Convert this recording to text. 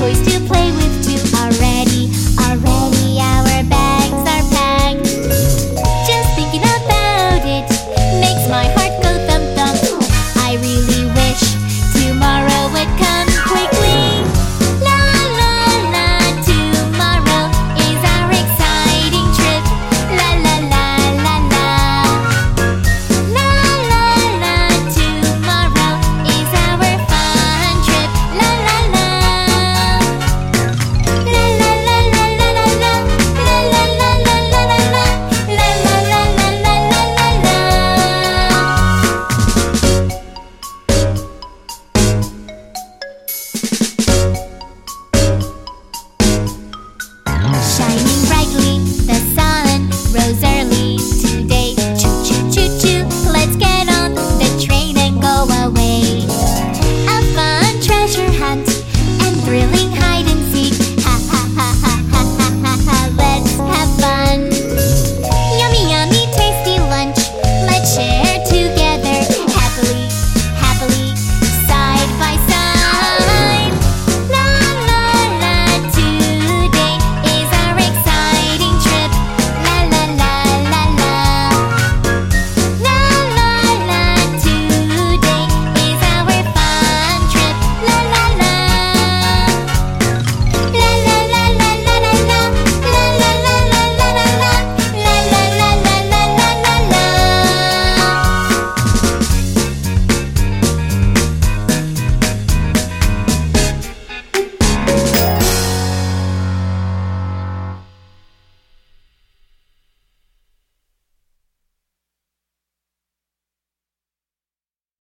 toys to play with.